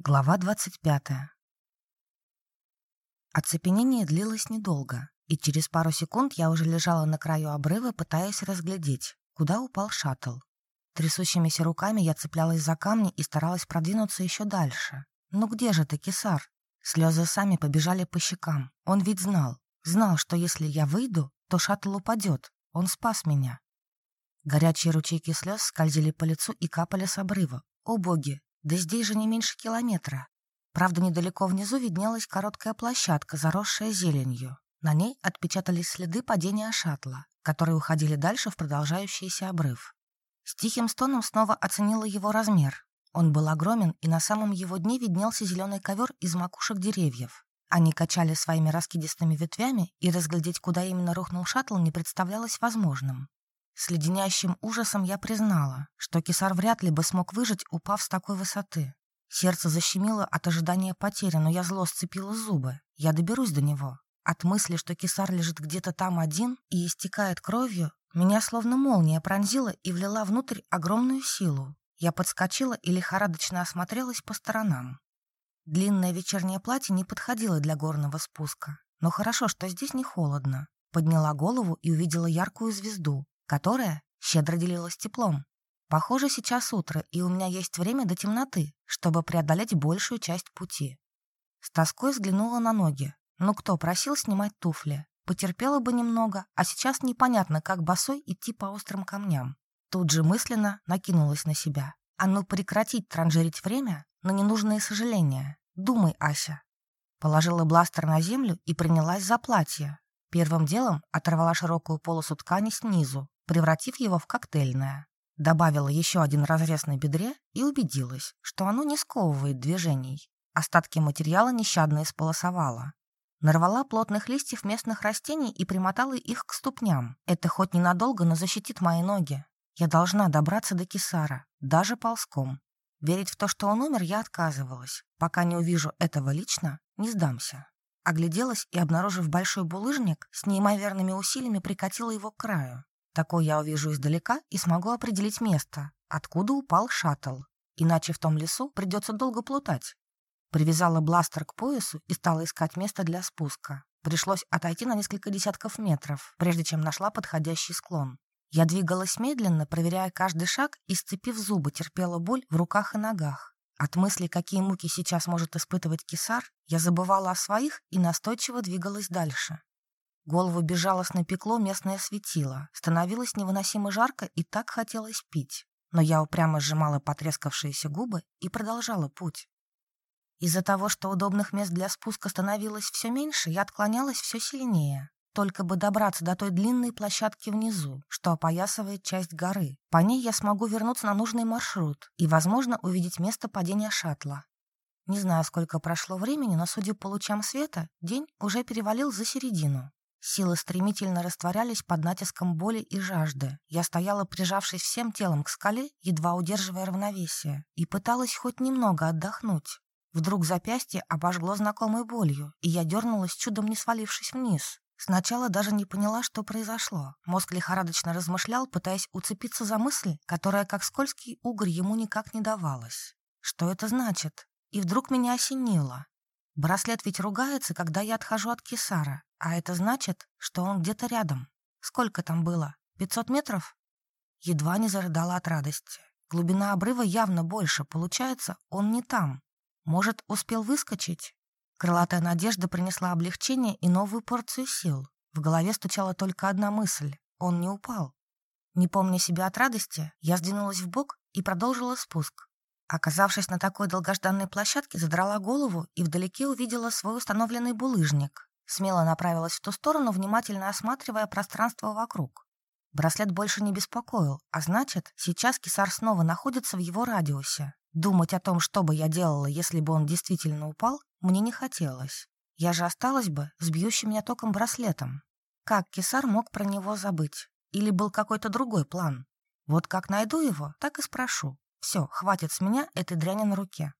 Глава 25. Оцепенение длилось недолго, и через пару секунд я уже лежала на краю обрыва, пытаясь разглядеть, куда упал шаттл. Трясущимися руками я цеплялась за камни и старалась продвинуться еще дальше. «Ну где же ты, Кисар?» Слезы сами побежали по щекам. Он ведь знал. Знал, что если я выйду, то шаттл упадет. Он спас меня. Горячие ручейки слез скользили по лицу и капали с обрыва. О боги, да здесь же не меньше километра. Правда, недалеко внизу виднелась короткая площадка, заросшая зеленью. На ней отпечатались следы падения шаттла, которые уходили дальше в продолжающийся обрыв. С тихим стоном снова оценила его размер. Он был огромен, и на самом его дне виднелся зеленый ковер из макушек деревьев. Они качали своими раскидистыми ветвями, и разглядеть, куда именно рухнул шаттл, не представлялось возможным. С леденящим ужасом я признала, что кисар вряд ли бы смог выжить, упав с такой высоты. Сердце защемило от ожидания потери, но я зло сцепила зубы. Я доберусь до него. От мысли, что кисар лежит где-то там один и истекает кровью, меня словно молния пронзила и влила внутрь огромную силу. Я подскочила и лихорадочно осмотрелась по сторонам. Длинное вечернее платье не подходило для горного спуска. Но хорошо, что здесь не холодно. Подняла голову и увидела яркую звезду, которая щедро делилась теплом. Похоже, сейчас утро, и у меня есть время до темноты, чтобы преодолеть большую часть пути. С тоской взглянула на ноги. Ну кто просил снимать туфли? Потерпела бы немного, а сейчас непонятно, как босой идти по острым камням. Тут же мысленно накинулась на себя. А ну прекратить транжирить время на ненужные сожаления. Думай, Ася. Положила бластер на землю и принялась за платье. Первым делом оторвала широкую полосу ткани снизу, превратив его в коктейльное. Добавила еще один разрез на бедре и убедилась, что оно не сковывает движений. Остатки материала нещадно исполосовала. Нарвала плотных листьев местных растений и примотала их к ступням. Это хоть ненадолго, но защитит мои ноги. Я должна добраться до Кисара, даже ползком. Верить в то, что он умер, я отказывалась. Пока не увижу этого лично, не сдамся. Огляделась и, обнаружив большой булыжник, с неимоверными усилиями прикатила его к краю. Такой я увижу издалека и смогу определить место, откуда упал шаттл. Иначе в том лесу придется долго плутать. Привязала бластер к поясу и стала искать место для спуска. Пришлось отойти на несколько десятков метров, прежде чем нашла подходящий склон. Я двигалась медленно, проверяя каждый шаг и, сцепив зубы, терпела боль в руках и ногах. От мысли, какие муки сейчас может испытывать кисар, я забывала о своих и настойчиво двигалась дальше. Голову безжалостно пекло местное светило. Становилось невыносимо жарко и так хотелось пить. Но я упрямо сжимала потрескавшиеся губы и продолжала путь. Из-за того, что удобных мест для спуска становилось все меньше, я отклонялась все сильнее. Только бы добраться до той длинной площадки внизу, что опоясывает часть горы. По ней я смогу вернуться на нужный маршрут и, возможно, увидеть место падения шаттла. Не знаю, сколько прошло времени, но, судя по лучам света, день уже перевалил за середину. Силы стремительно растворялись под натиском боли и жажды. Я стояла, прижавшись всем телом к скале, едва удерживая равновесие, и пыталась хоть немного отдохнуть. Вдруг запястье обожгло знакомой болью, и я дернулась, чудом не свалившись вниз. Сначала даже не поняла, что произошло. Мозг лихорадочно размышлял, пытаясь уцепиться за мысль, которая, как скользкий угорь, ему никак не давалась. Что это значит? И вдруг меня осенило. Браслет ведь ругается, когда я отхожу от Кисара, а это значит, что он где-то рядом. Сколько там было? Пятьсот метров? Едва не зарыдала от радости. Глубина обрыва явно больше, получается, он не там. Может, успел выскочить? Крылатая надежда принесла облегчение и новую порцию сил. В голове стучала только одна мысль — он не упал. Не помня себя от радости, я сдвинулась в бок и продолжила спуск. Оказавшись на такой долгожданной площадке, задрала голову и вдалеке увидела свой установленный булыжник. Смело направилась в ту сторону, внимательно осматривая пространство вокруг. Браслет больше не беспокоил, а значит, сейчас кисар снова находится в его радиусе. Думать о том, что бы я делала, если бы он действительно упал, мне не хотелось. Я же осталась бы с бьющим меня током браслетом. Как кисар мог про него забыть? Или был какой-то другой план? Вот как найду его, так и спрошу. Все, хватит с меня этой дряни на руке.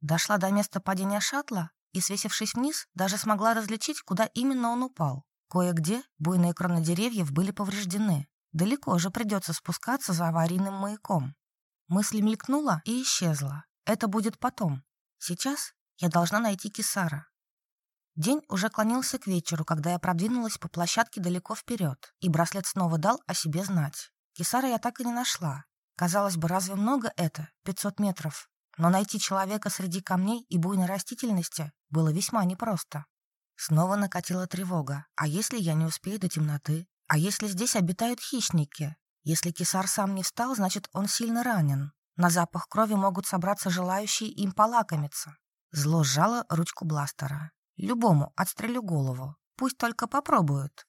Дошла до места падения шаттла и, свесившись вниз, даже смогла различить, куда именно он упал. Кое-где буйные кроны деревьев были повреждены. Далеко же придется спускаться за аварийным маяком. Мысль мелькнула и исчезла. Это будет потом. Сейчас я должна найти Кисара. День уже клонился к вечеру, когда я продвинулась по площадке далеко вперед, и браслет снова дал о себе знать. Кисара я так и не нашла. Казалось бы, разве много это? 500 метров. Но найти человека среди камней и буйной растительности было весьма непросто. Снова накатила тревога. А если я не успею до темноты? А если здесь обитают хищники? Если кисар сам не встал, значит, он сильно ранен. На запах крови могут собраться желающие им полакомиться. Зло сжало ручку бластера. Любому отстрелю голову. Пусть только попробуют.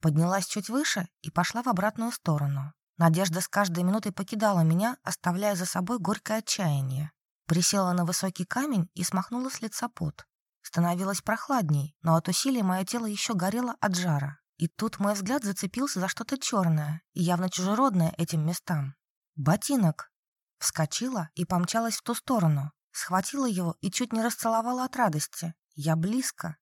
Поднялась чуть выше и пошла в обратную сторону. Надежда с каждой минутой покидала меня, оставляя за собой горькое отчаяние. Присела на высокий камень и смахнула с лица пот. Становилось прохладней, но от усилий мое тело еще горело от жара. И тут мой взгляд зацепился за что-то черное и явно чужеродное этим местам. Ботинок. Вскочила и помчалась в ту сторону. Схватила его и чуть не расцеловала от радости. Я близко.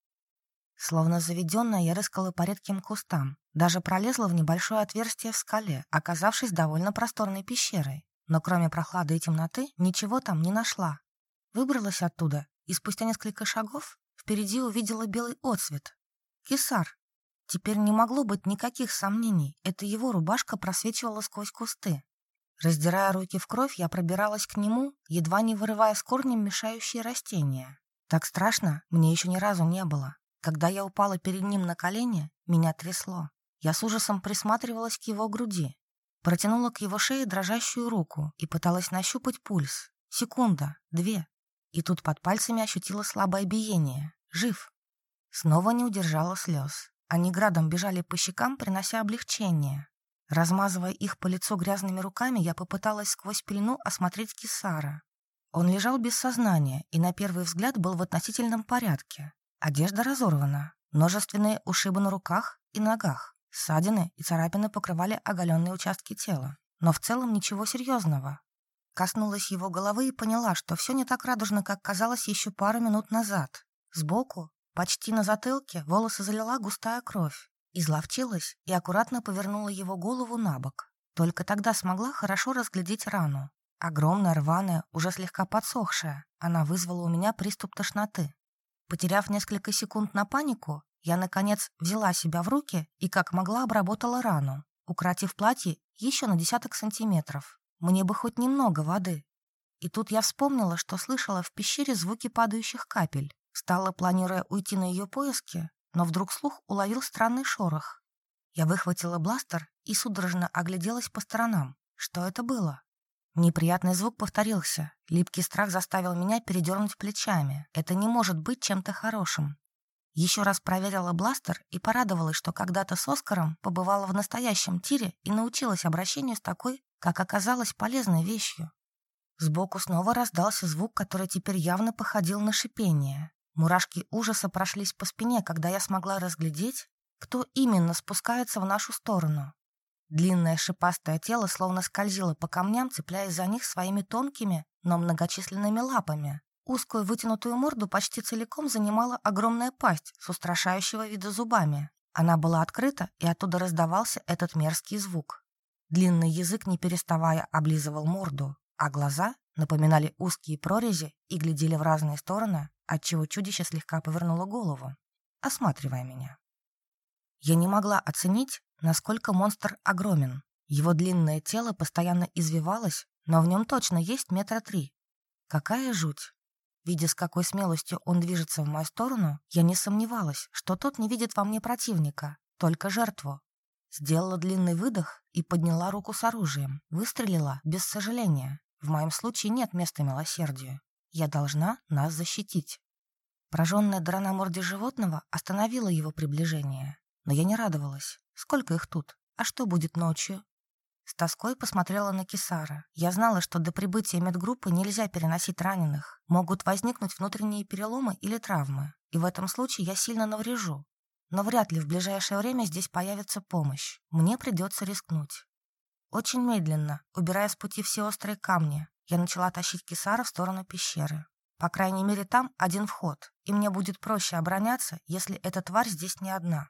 Словно заведенная, я рыскала по редким кустам. Даже пролезла в небольшое отверстие в скале, оказавшись довольно просторной пещерой. Но кроме прохлады и темноты, ничего там не нашла. Выбралась оттуда и спустя несколько шагов впереди увидела белый отсвет. Кисар. Теперь не могло быть никаких сомнений, это его рубашка просвечивала сквозь кусты. Раздирая руки в кровь, я пробиралась к нему, едва не вырывая с корнем мешающие растения. Так страшно мне еще ни разу не было. Когда я упала перед ним на колени, меня трясло. Я с ужасом присматривалась к его груди, протянула к его шее дрожащую руку и пыталась нащупать пульс. Секунда, две, и тут под пальцами ощутила слабое биение. Жив. Снова не удержала слез. Они градом бежали по щекам, принося облегчение. Размазывая их по лицу грязными руками, я попыталась сквозь пелену осмотреть Кисара. Он лежал без сознания и на первый взгляд был в относительном порядке. Одежда разорвана, множественные ушибы на руках и ногах, ссадины и царапины покрывали оголенные участки тела. Но в целом ничего серьезного. Коснулась его головы и поняла, что все не так радужно, как казалось еще пару минут назад. Сбоку, почти на затылке, волосы залила густая кровь. Изловчилась и аккуратно повернула его голову на бок. Только тогда смогла хорошо разглядеть рану. Огромная, рваная, уже слегка подсохшая. Она вызвала у меня приступ тошноты. Потеряв несколько секунд на панику, я, наконец, взяла себя в руки и как могла обработала рану, укоротив платье еще на десяток сантиметров. Мне бы хоть немного воды. И тут я вспомнила, что слышала в пещере звуки падающих капель. Стала, планируя уйти на ее поиски, но вдруг слух уловил странный шорох. Я выхватила бластер и судорожно огляделась по сторонам. Что это было? Неприятный звук повторился. Липкий страх заставил меня передернуть плечами. Это не может быть чем-то хорошим. Еще раз проверила бластер и порадовалась, что когда-то с Оскаром побывала в настоящем тире и научилась обращению с такой как оказалось, полезной вещью. Сбоку снова раздался звук, который теперь явно походил на шипение. Мурашки ужаса прошлись по спине, когда я смогла разглядеть, кто именно спускается в нашу сторону. Длинное шипастое тело словно скользило по камням, цепляясь за них своими тонкими, но многочисленными лапами. Узкую вытянутую морду почти целиком занимала огромная пасть с устрашающего вида зубами. Она была открыта, и оттуда раздавался этот мерзкий звук. Длинный язык, не переставая, облизывал морду, а глаза напоминали узкие прорези и глядели в разные стороны, отчего чудище слегка повернуло голову, осматривая меня. Я не могла оценить, насколько монстр огромен. Его длинное тело постоянно извивалось, но в нем точно есть метра три. Какая жуть! Видя, с какой смелостью он движется в мою сторону, я не сомневалась, что тот не видит во мне противника, только жертву. Сделала длинный выдох и подняла руку с оружием. Выстрелила без сожаления. В моем случае нет места милосердию. Я должна нас защитить. Пораженная дыра на морде животного остановила его приближение. Но я не радовалась. Сколько их тут? А что будет ночью? С тоской посмотрела на Кисара. Я знала, что до прибытия медгруппы нельзя переносить раненых. Могут возникнуть внутренние переломы или травмы. И в этом случае я сильно наврежу. Но вряд ли в ближайшее время здесь появится помощь. Мне придется рискнуть. Очень медленно, убирая с пути все острые камни, я начала тащить Кисара в сторону пещеры. По крайней мере, там один вход, и мне будет проще обороняться, если эта тварь здесь не одна.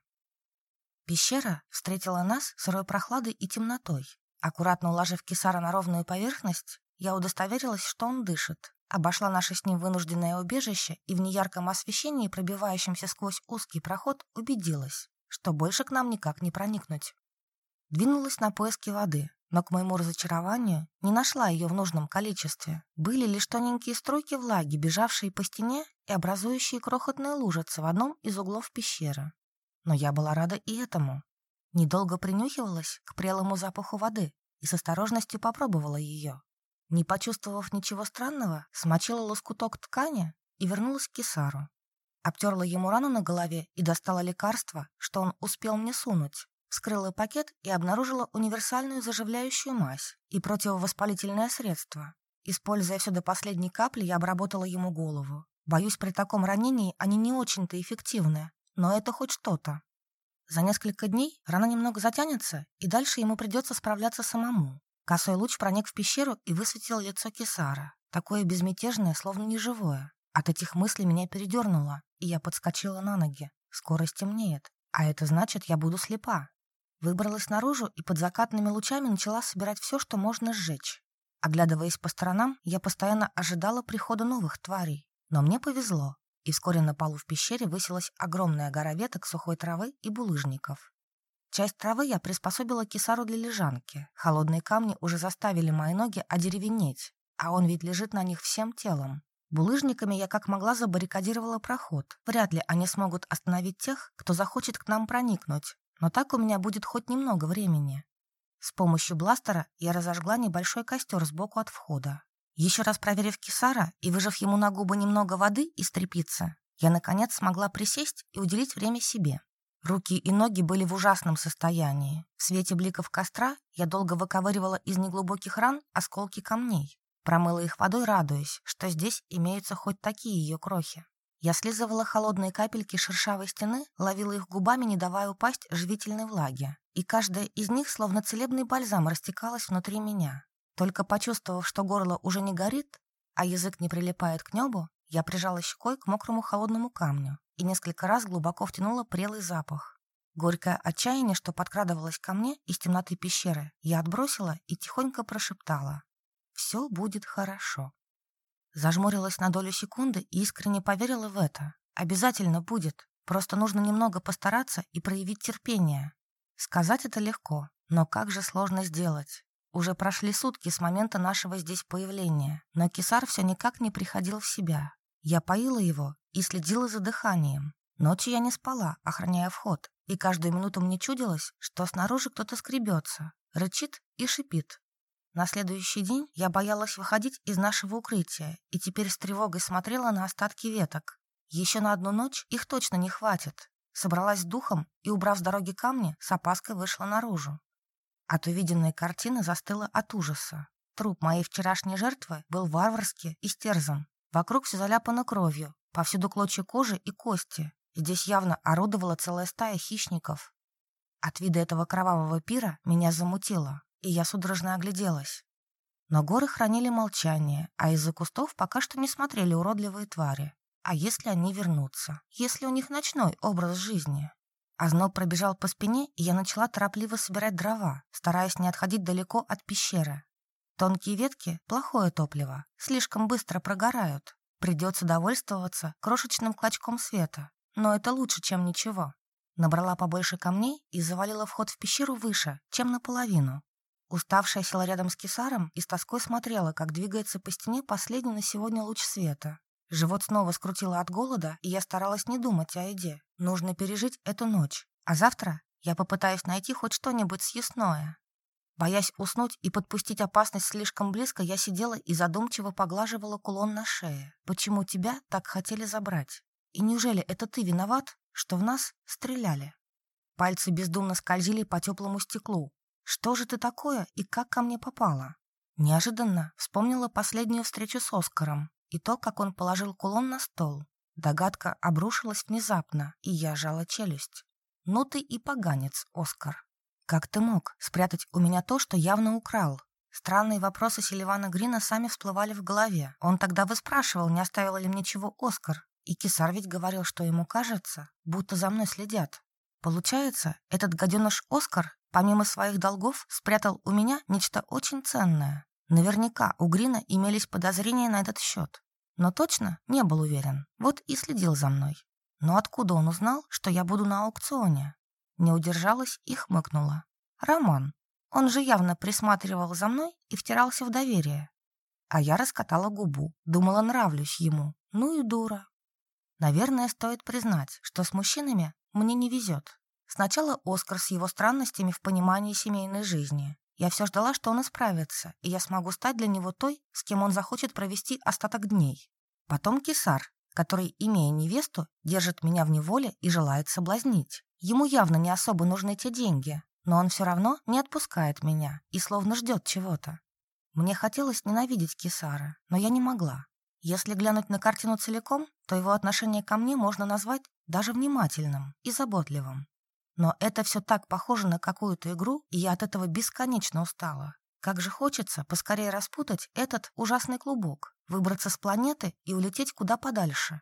Пещера встретила нас сырой прохладой и темнотой. Аккуратно уложив Кисара на ровную поверхность, я удостоверилась, что он дышит. обошла наше с ним вынужденное убежище и в неярком освещении, пробивающемся сквозь узкий проход, убедилась, что больше к нам никак не проникнуть. Двинулась на поиски воды, но, к моему разочарованию, не нашла ее в нужном количестве. Были лишь тоненькие струйки влаги, бежавшие по стене и образующие крохотные лужицы в одном из углов пещеры. Но я была рада и этому. Недолго принюхивалась к прелому запаху воды и с осторожностью попробовала ее. Не почувствовав ничего странного, смочила лоскуток ткани и вернулась к кисару. Обтерла ему рану на голове и достала лекарство, что он успел мне сунуть. Вскрыла пакет и обнаружила универсальную заживляющую мазь и противовоспалительное средство. Используя все до последней капли, я обработала ему голову. Боюсь, при таком ранении они не очень-то эффективны, но это хоть что-то. За несколько дней рана немного затянется, и дальше ему придется справляться самому. Косой луч проник в пещеру и высветил лицо Кесара, такое безмятежное, словно неживое. От этих мыслей меня передернуло, и я подскочила на ноги. Скоро стемнеет, а это значит, я буду слепа. Выбралась наружу и под закатными лучами начала собирать все, что можно сжечь. Оглядываясь по сторонам, я постоянно ожидала прихода новых тварей. Но мне повезло, и вскоре на полу в пещере высилась огромная гора веток сухой травы и булыжников. Часть травы я приспособила кисару для лежанки. Холодные камни уже заставили мои ноги одеревенеть, а он ведь лежит на них всем телом. Булыжниками я как могла забаррикадировала проход. Вряд ли они смогут остановить тех, кто захочет к нам проникнуть, но так у меня будет хоть немного времени. С помощью бластера я разожгла небольшой костер сбоку от входа. Еще раз проверив кисара и выжав ему на губы немного воды из тряпицы, я, наконец, смогла присесть и уделить время себе. Руки и ноги были в ужасном состоянии. В свете бликов костра я долго выковыривала из неглубоких ран осколки камней. Промыла их водой, радуясь, что здесь имеются хоть такие ее крохи. Я слизывала холодные капельки шершавой стены, ловила их губами, не давая упасть живительной влаге. И каждая из них, словно целебный бальзам, растекалась внутри меня. Только почувствовав, что горло уже не горит, а язык не прилипает к небу, я прижала щекой к мокрому холодному камню и несколько раз глубоко втянула прелый запах. Горькое отчаяние, что подкрадывалось ко мне из темноты пещеры, я отбросила и тихонько прошептала. «Все будет хорошо». Зажмурилась на долю секунды и искренне поверила в это. Обязательно будет. Просто нужно немного постараться и проявить терпение. Сказать это легко, но как же сложно сделать. Уже прошли сутки с момента нашего здесь появления, но Кисар все никак не приходил в себя. Я поила его и следила за дыханием. Ночью я не спала, охраняя вход, и каждую минуту мне чудилось, что снаружи кто-то скребется, рычит и шипит, на следующий день я боялась выходить из нашего укрытия и теперь с тревогой смотрела на остатки веток. Еще на одну ночь их точно не хватит. Собралась духом и, убрав с дороги камни, с опаской вышла наружу. От увиденной картины застыла от ужаса. Труп моей вчерашней жертвы был варварски истерзан. Вокруг все заляпано кровью, повсюду клочья кожи и кости. Здесь явно орудовала целая стая хищников. От вида этого кровавого пира меня замутило и я судорожно огляделась. Но горы хранили молчание, а из-за кустов пока что не смотрели уродливые твари. А если они вернутся? Если у них ночной образ жизни? Озноб пробежал по спине, и я начала торопливо собирать дрова, стараясь не отходить далеко от пещеры. Тонкие ветки — плохое топливо, слишком быстро прогорают. Придется довольствоваться крошечным клочком света, но это лучше, чем ничего. Набрала побольше камней и завалила вход в пещеру выше, чем наполовину, Уставшая села рядом с кисаром и с тоской смотрела, как двигается по стене последний на сегодня луч света. Живот снова скрутило от голода, и я старалась не думать о еде. Нужно пережить эту ночь. А завтра я попытаюсь найти хоть что-нибудь съестное. Боясь уснуть и подпустить опасность слишком близко, я сидела и задумчиво поглаживала кулон на шее. Почему тебя так хотели забрать? И неужели это ты виноват, что в нас стреляли? Пальцы бездумно скользили по теплому стеклу, что же ты такое и как ко мне попала? Неожиданно вспомнила последнюю встречу с Оскаром и то, как он положил кулон на стол. Догадка обрушилась внезапно, и я жала челюсть. «Ну ты и поганец, Оскар. Как ты мог спрятать у меня то, что явно украл?» Странные вопросы Селивана Грина сами всплывали в голове. Он тогда выспрашивал, не оставил ли мне чего Оскар. И Кисар ведь говорил, что ему кажется, будто за мной следят. Получается, этот гаденыш Оскар помимо своих долгов, спрятал у меня нечто очень ценное. Наверняка у Грина имелись подозрения на этот счет. Но точно не был уверен. Вот и следил за мной. Но откуда он узнал, что я буду на аукционе? Не удержалась и хмыкнула. Роман. Он же явно присматривал за мной и втирался в доверие. А я раскатала губу, думала, нравлюсь ему. Ну и дура. Наверное, стоит признать, что с мужчинами мне не везет. Сначала Оскар с его странностями в понимании семейной жизни. Я все ждала, что он исправится, и я смогу стать для него той, с кем он захочет провести остаток дней. Потом Кисар, который, имея невесту, держит меня в неволе и желает соблазнить. Ему явно не особо нужны те деньги, но он все равно не отпускает меня и словно ждет чего-то. Мне хотелось ненавидеть Кисара, но я не могла. Если глянуть на картину целиком, то его отношение ко мне можно назвать даже внимательным и заботливым. Но это все так похоже на какую-то игру, и я от этого бесконечно устала. Как же хочется поскорее распутать этот ужасный клубок, выбраться с планеты и улететь куда подальше.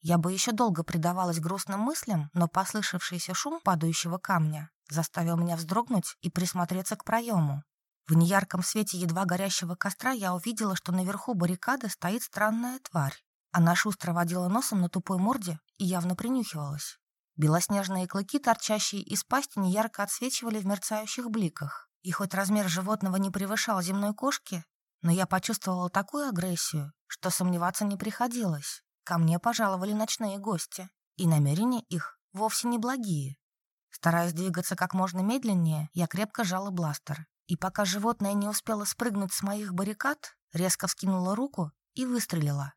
Я бы еще долго предавалась грустным мыслям, но послышавшийся шум падающего камня заставил меня вздрогнуть и присмотреться к проему. В неярком свете едва горящего костра я увидела, что наверху баррикады стоит странная тварь. Она шустро водила носом на тупой морде и явно принюхивалась. Белоснежные клыки, торчащие из пасти, неярко отсвечивали в мерцающих бликах. И хоть размер животного не превышал земной кошки, но я почувствовала такую агрессию, что сомневаться не приходилось. Ко мне пожаловали ночные гости, и намерения их вовсе не благие. Стараясь двигаться как можно медленнее, я крепко жала бластер. И пока животное не успело спрыгнуть с моих баррикад, резко вскинула руку и выстрелила.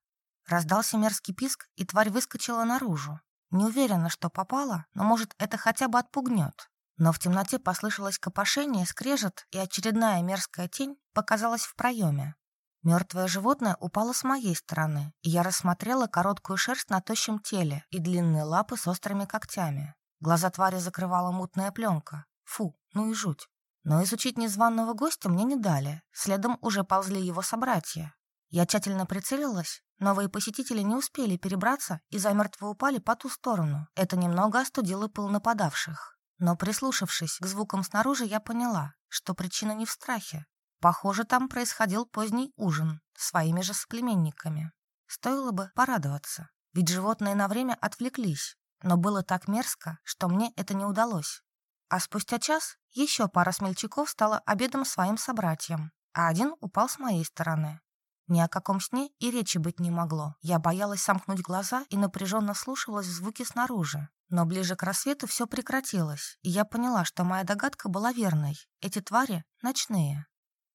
Раздался мерзкий писк, и тварь выскочила наружу. Не уверена, что попала, но, может, это хотя бы отпугнет. Но в темноте послышалось копошение, скрежет, и очередная мерзкая тень показалась в проеме. Мертвое животное упало с моей стороны, и я рассмотрела короткую шерсть на тощем теле и длинные лапы с острыми когтями. Глаза твари закрывала мутная пленка. Фу, ну и жуть. Но изучить незваного гостя мне не дали. Следом уже ползли его собратья. Я тщательно прицелилась. Новые посетители не успели перебраться и замертво упали по ту сторону. Это немного остудило пыл нападавших. Но прислушавшись к звукам снаружи, я поняла, что причина не в страхе. Похоже, там происходил поздний ужин своими же соплеменниками. Стоило бы порадоваться, ведь животные на время отвлеклись, но было так мерзко, что мне это не удалось. А спустя час еще пара смельчаков стала обедом своим собратьям, а один упал с моей стороны. Ни о каком сне и речи быть не могло. Я боялась сомкнуть глаза и напряженно слушалась звуки снаружи. Но ближе к рассвету все прекратилось, и я поняла, что моя догадка была верной. Эти твари ночные.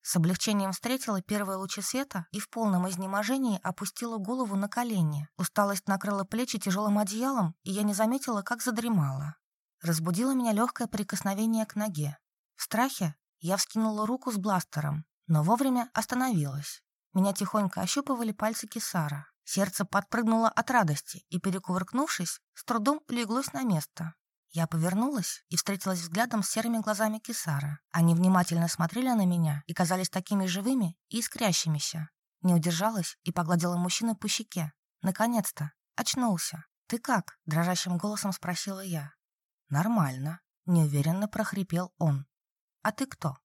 С облегчением встретила первые лучи света и в полном изнеможении опустила голову на колени. Усталость накрыла плечи тяжелым одеялом, и я не заметила, как задремала. Разбудило меня легкое прикосновение к ноге. В страхе я вскинула руку с бластером, но вовремя остановилась. Меня тихонько ощупывали пальцы Кисара. Сердце подпрыгнуло от радости и, перекувыркнувшись, с трудом леглось на место. Я повернулась и встретилась взглядом с серыми глазами Кисара. Они внимательно смотрели на меня и казались такими живыми и искрящимися. Не удержалась и погладила мужчину по щеке. Наконец-то. Очнулся. «Ты как?» – дрожащим голосом спросила я. «Нормально», – неуверенно прохрипел он. «А ты кто?»